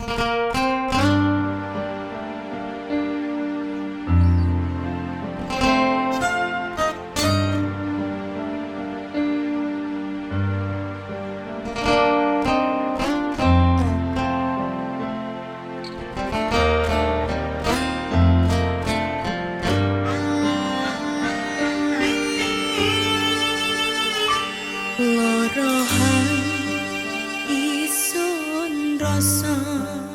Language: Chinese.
สิ่ง coração.